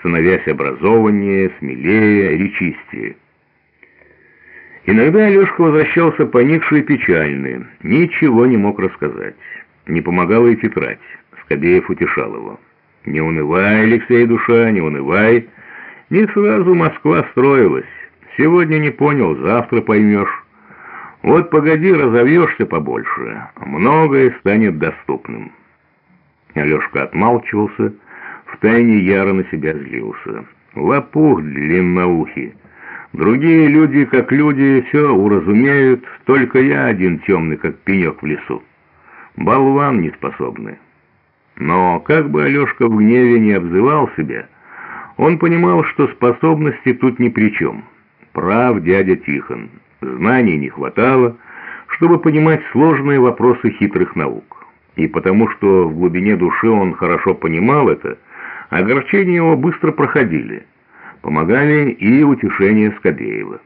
становясь образованнее, смелее, речистее. Иногда Алешка возвращался поникший и печальный, ничего не мог рассказать. Не помогала и тетрадь. Скобеев утешал его. «Не унывай, Алексей, душа, не унывай. Не сразу Москва строилась. Сегодня не понял, завтра поймешь. Вот погоди, разовьешься побольше, многое станет доступным». Алешка отмалчивался, втайне яро на себя злился. Лопух длинноухий. Другие люди, как люди, все уразумеют, только я один темный, как пенек в лесу. Болван неспособный. Но как бы Алешка в гневе не обзывал себя, он понимал, что способности тут ни при чем. Прав дядя Тихон. Знаний не хватало, чтобы понимать сложные вопросы хитрых наук. И потому что в глубине души он хорошо понимал это, огорчения его быстро проходили. Помогали и утешения Скобеева.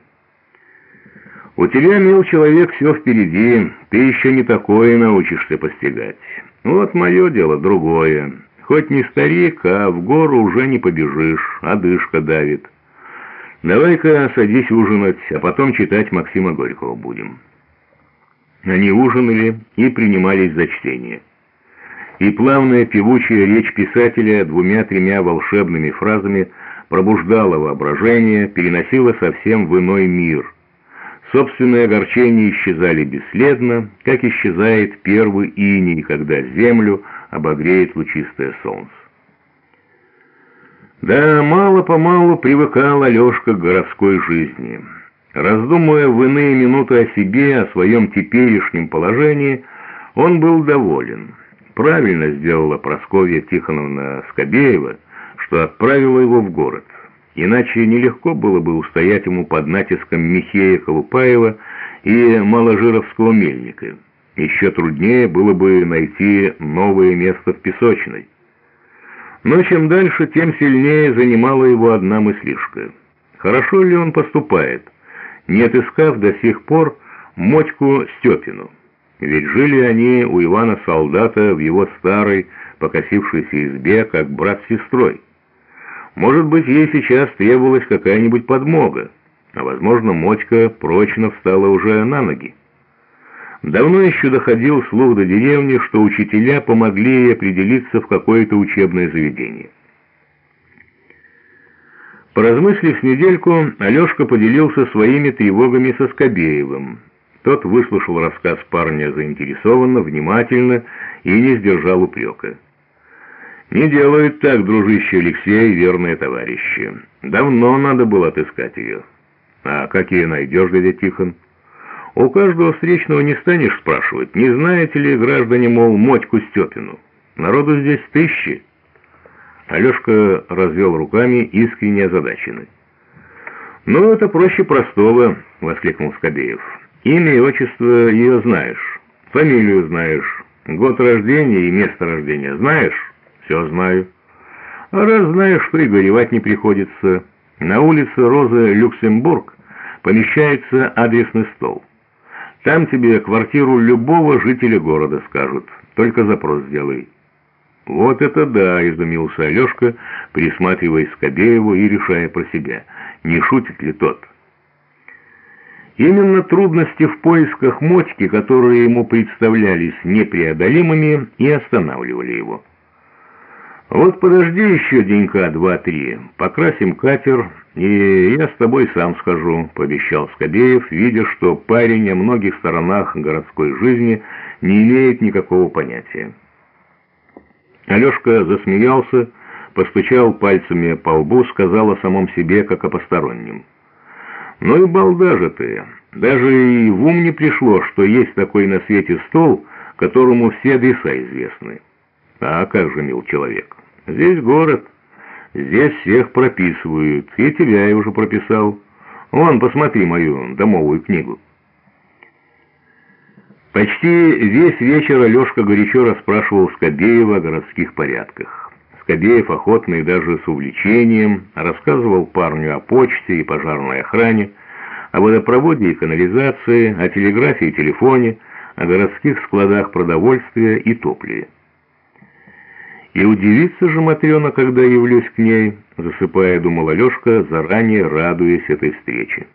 «У тебя, мил человек, все впереди, ты еще не такое научишься постигать. Вот мое дело другое. Хоть не старик, а в гору уже не побежишь, одышка давит. Давай-ка садись ужинать, а потом читать Максима Горького будем». Они ужинали и принимались за чтение. И плавная певучая речь писателя двумя-тремя волшебными фразами пробуждала воображение, переносила совсем в иной мир. Собственные огорчения исчезали бесследно, как исчезает первый иней, когда землю обогреет лучистое солнце. Да, мало-помалу привыкал Алешка к городской жизни. Раздумывая в иные минуты о себе, о своем теперешнем положении, он был доволен. Правильно сделала Прасковья Тихоновна Скобеева, что отправила его в город. Иначе нелегко было бы устоять ему под натиском Михея Колупаева и Маложировского мельника. Еще труднее было бы найти новое место в песочной. Но чем дальше, тем сильнее занимала его одна мыслишка. Хорошо ли он поступает? не отыскав до сих пор Мотьку Степину. Ведь жили они у Ивана Солдата в его старой, покосившейся избе, как брат с сестрой. Может быть, ей сейчас требовалась какая-нибудь подмога, а, возможно, Мотька прочно встала уже на ноги. Давно еще доходил слух до деревни, что учителя помогли ей определиться в какое-то учебное заведение. Поразмыслив недельку, Алешка поделился своими тревогами со Скобеевым. Тот выслушал рассказ парня заинтересованно, внимательно и не сдержал упрека. «Не делают так, дружище Алексей, верные товарищи. Давно надо было отыскать ее». «А как ее найдешь, дядя Тихон?» «У каждого встречного не станешь спрашивать, не знаете ли, граждане, мол, Мотьку Степину? Народу здесь тысячи». Алешка развел руками, искренне озадаченный. «Ну, это проще простого», — воскликнул Скобеев. «Имя и отчество ее знаешь, фамилию знаешь, год рождения и место рождения знаешь?» «Все знаю». «А раз знаешь, что и горевать не приходится. На улице Роза Люксембург помещается адресный стол. Там тебе квартиру любого жителя города скажут, только запрос сделай». «Вот это да!» — изумился Алешка, присматриваясь к Кобееву и решая про себя, не шутит ли тот. Именно трудности в поисках Мотьки, которые ему представлялись непреодолимыми, и останавливали его. «Вот подожди еще денька два-три, покрасим катер, и я с тобой сам схожу», — пообещал Скобеев, видя, что парень о многих сторонах городской жизни не имеет никакого понятия. Алешка засмеялся, постучал пальцами по лбу, сказал о самом себе, как о постороннем. «Ну и балда же ты! Даже и в ум не пришло, что есть такой на свете стол, которому все адреса известны. А как же, мил человек, здесь город, здесь всех прописывают, и тебя я уже прописал. Вон, посмотри мою домовую книгу». Почти весь вечер Алешка горячо расспрашивал Скобеева о городских порядках. Скобеев охотно и даже с увлечением рассказывал парню о почте и пожарной охране, о водопроводе и канализации, о телеграфе и телефоне, о городских складах продовольствия и топливе. И удивится же Матрена, когда явлюсь к ней, засыпая, думала Лешка, заранее радуясь этой встрече.